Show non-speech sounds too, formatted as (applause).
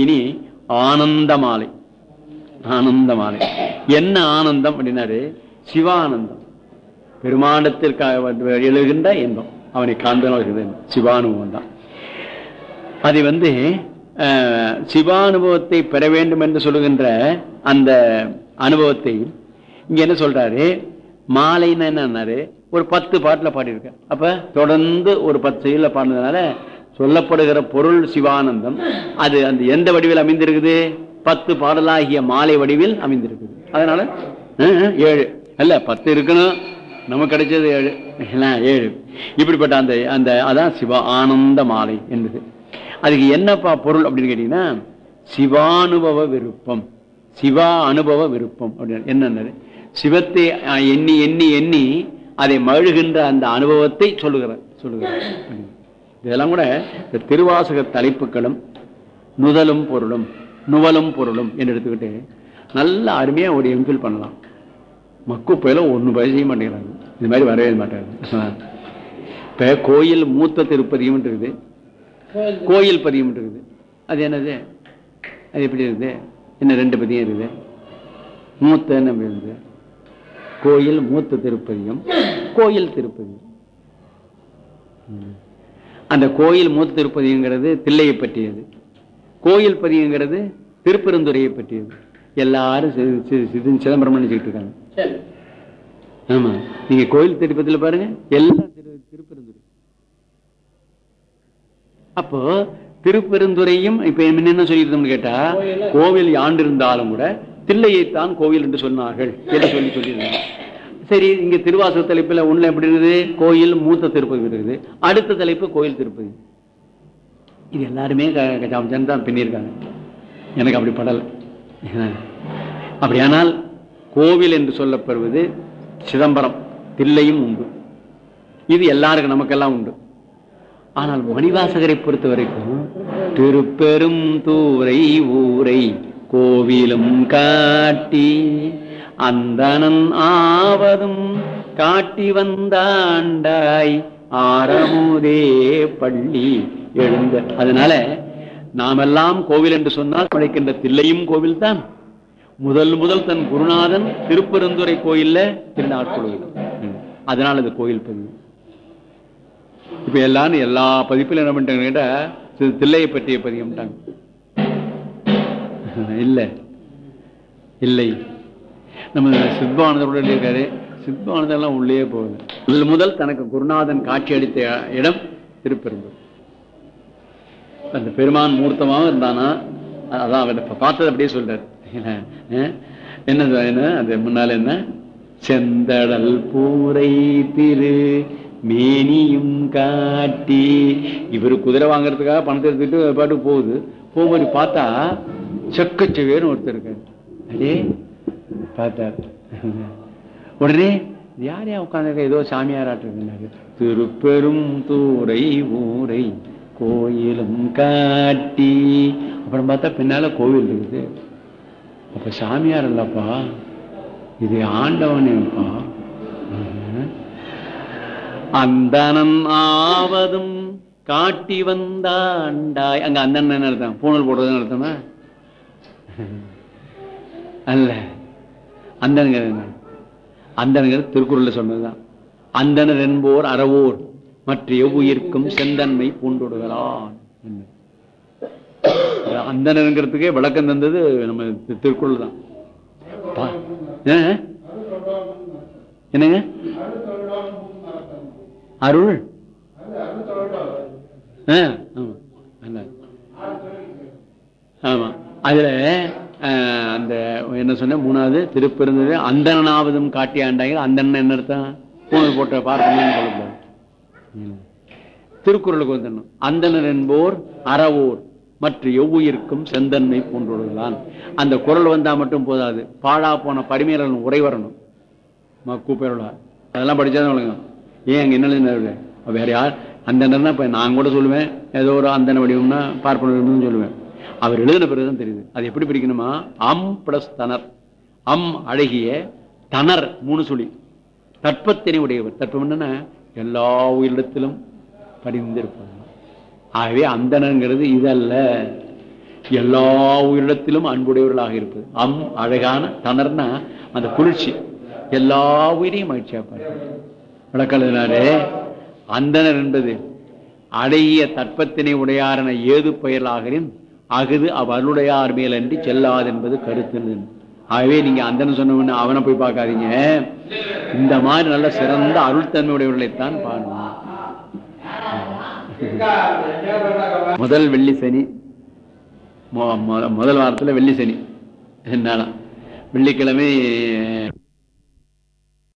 இனி ஆனந்த மாலை ஆனந்த மாலை என்ன ஆனந்தம் அப்படின்னாரு? சிவானந்தம். பெருமாண்டத்திற்காக எழுகின்ற இன்பம். அவனை காண்பது சிவானுபவம் தான். அது வந்து சிவானுபவத்தை பெற வேண்டும் என்று சொல்லுகின்ற அந்த அனுபவத்தை இங்க என்ன சொல்றாரு? மாலைன்னு என்னன்னாரு ஒரு பத்து பாட்டுல பாடியிருக்க அப்ப தொடர்ந்து ஒரு பத்து செயல பாடினதுனால சொல்லப்படுகிற பொருள் சிவானந்தம். அது அந்த எந்த வடிவில் அமைந்திருக்குது? பத்து பாடலாகிய மாலை வடிவில் அமைந்திருக்குது. அதனால ஏழு. அல்ல பத்து இருக்கணும். நமக்கு கிடைச்சது ஏழு. ஏழு. இப்படிப்பட்ட அந்த அந்த அதான் சிவா ஆனந்த மாலை என்பது. அதுக்கு என்னப்பா பொருள் அப்படின்னு கேட்டீங்கன்னா சிவானுபவ விருப்பம். சிவா அனுபவ விருப்பம் அப்படின்னு. என்னன்னு சிவத்தை எண்ணி எண்ணி எண்ணி அதை மழுகின்ற அந்த அனுபவத்தை சொல்லுகிறார் சொல்லுகிறார். இதெல்லாம் கூட இந்த திருவாசக தலைப்புகளும் நுதலும் பொருளும் நுவலும் பொருளும் என்று எடுத்துக்கிட்டு நல்ல அருமையாக ஒரு எம்ஃபில் பண்ணலாம். மக்கு போயில ஒன்று பய செய்ய மாட்டேங்கிறாங்க. இந்த மாதிரி வரவே மாட்டாங்க. இப்போ கோயில் மூத்த திருப்பதியும் இருக்குது. கோயில் பதியும் இருக்குது. அது என்னது? அது எப்படி இருக்குது? என்ன ரெண்டு பதியம் இருக்குது? மூத்த நம்ம இருக்குது? கோயில் மூத்த திருப்பதியும் கோயில் திருப்பதியம். ம். அந்த கோயில் மூத்த திருப்பதிங்கிறது தில்லையை பற்றியது. கோயில் பதியங்கிறது திருப்பெருந்துறையை பற்றியது. எல்லாரும் சிதம்பரம் நினைச்சுக்கிட்டு இருக்காங்க. ஆமா. நீங்க கோயில் திருப்பதியில பாருங்க. எல்லாம் திரு திருப்பெருந்துறை. அப்போ திருப்பெருந்துறையும் இப்ப என்ன சொல்லியிருந்தோம்னு கேட்டா கோவில் ஆண்டு இருந்தாலும் கூட தில்லையைத்தான் கோவில் என்று சொன்னார்கள் என்று சொல்லி சொல்லியிருந்தாங்க. சரி இங்க திருவாசக தலைப்புல உள்ள எப்படி இருக்குது கோயில் மூத்த திருப்பதி இருக்குது. அடுத்த தலைப்பு கோயில் திருப்பதி. இது எல்லாருமே கஜாமஜன் தான் பின்னிருக்காங்க. எனக்கு அப்படி படலை. அப்படியானால் கோவில் என்று சொல்லப்படுவது சிதம்பரம் தில்லையும் உண்டு. இது எல்லாருக்கும் நமக்கெல்லாம் உண்டு. ஆனால் மணிவாசகரை பொறுத்த வரைக்கும் திருப்பெரும் தூரை ஊரை கோவிலும் காட்டி அந்தனன் ஆவதும் காட்டி வந்தாண்டாய். ஆரமுதே பள்ளி எழுந்த. அதனால நாமெல்லாம் கோவில் என்று சொன்னால் கிடைக்கின்ற தில்லையும் கோவில் தான் முதல் முதல் தன் குருநாதன் திருப்பெருந்துறை கோயில்ல திருநாட்கொள்கிறார் அதனால அது கோயில் பதிவு இப்ப எல்லாரும் எல்லா பதிப்பிலும் என்ன பண்ணிட்டாங்க கேட்டா தில்லையை பற்றிய பதியம்ட்டாங்க (laughs) இல்லை. இல்லை. நம்ம சித்வானந்தரோட இருக்காரு. சித்பானந்தெல்லாம் உள்ளே போகுது. முதல் முதல் தனக்கு குருநாதன் காட்சி அளித்த இடம் திருப்பெரும்பூர் அந்த பெருமான் மூர்த்தமாக இருந்தானா? அதான் அவர் பார்த்தது அப்படியே சொல்றாரு. என்ன? என்ன? அது முன்னால என்ன? செந்தடல் பூரை திரு மேனியும் காட்டி. இவரு குதிரை வாங்குறதுக்காக பணத்தை எடுத்துட்டு பாட்டுக்கு போகுது. போகும்போது பார்த்தா செக்கச்சவேன்னு ஒருத்தர் இருக்காரு. அடே! பார்த்தார். உடனே யார் யார் உட்காந்துருக்க ஏதோ சாமியாராட்டு திருப்பெரும் தூரை ஊரை கோயிலும் காட்டி. அப்புறம் பார்த்தா பின்னால கோவில் இருக்குது. அப்ப சாமியார் இல்லப்பா இது ஆண்டவனேப்பா. அந்தனம் ஆவதும் காட்டி வந்தாண்டாய். அங்க அந்தணன் என்ன அர்த்தம்? பூனல் போடுறதுன்னு அர்த்தமா? அல்ல. அந்தனுங்கிறது என்ன? அந்தனுங்கிறது சொன்னதுதான். அந்தனர் என்போர் அறவோர் மற்ற எவ்வுயிர்க்கும் செந்தன்மை பூண்டுடுகிறான் என்ன. அந்தனருங்கிறதுக்கே விளக்கம் தந்தது நம்ம திருக்குறள் தான் என்னங்க? அருள்? ஆமா. ஆமா. அதுல என்ன சொன்ன மூணாவது திருப்பெருந்தது அந்தனாவதும் காட்டி ஆண்டாங்க அந்தன் என்ன அர்த்தம் பூணல் போட்ட பார்க்கணும்னு சொல்லக்கூடாது. திருக்குறளுக்கு வந்துடணும் அந்தனர் என்போர் அறவோர் மற்ற எவ்வுயிர்க்கும் செந்தன்மை போன்றுள்ளதான் அந்த குரல் வந்தா மட்டும் போதாது. பாழா போன பரிமையாளன் உரை வரணும் கூப்பிடல அதெல்லாம் படிச்சாதான் வழங்கும் ஏன் அங்க என்ன? வேற யார்? இப்ப நான் கூட சொல்லுவேன். ஏதோ ஒரு அந்தன வடிவம்னா பார்ப்பன சொல்லுவேன். அவர் எழுதின பிறகுதான் தெரியுது. அது எப்படி பிரிக்கணுமா அம் பிளஸ் தனர். அம் அழகிய தனர் மூணு சுழி. தட்பத்தினை உடையவர். தட்பம் என்னன்னா? எல்லா உயிரிடத்திலும் படிந்திருப்பாங்க ஆகவே அந்தனங்கிறது இதல்ல. எல்லா உயிரிடத்திலும் அன்புடையவர்களாக இருப்பது. அம் அழகான தணர்னா அந்த குளிர்ச்சி. எல்லா உயிரையும் மகிழ்ச்சியா பார்ப்பது. விளக்கலினாரே அந்தனர் என்பது அழகிய தட்பத்தினை உடையாரன ஏது பெயர்களாகிறேன் ஆகுது அவருடையார் மேல் அன்றி செல்லாது என்பது கருத்து. ஆகவே நீங்க அந்தன சொன்ன அவனை போய் பார்க்காதீங்க. இந்த மாதிரி நல்ல சிறந்த அருள்தன்மையுடையவர்களைத்தான் பாடணும். முதல் வெள்ளி சனி. மொ- முதல் வாரத்துல வெள்ளி சனி. என்னன்னா வெள்ளிக்கிழமை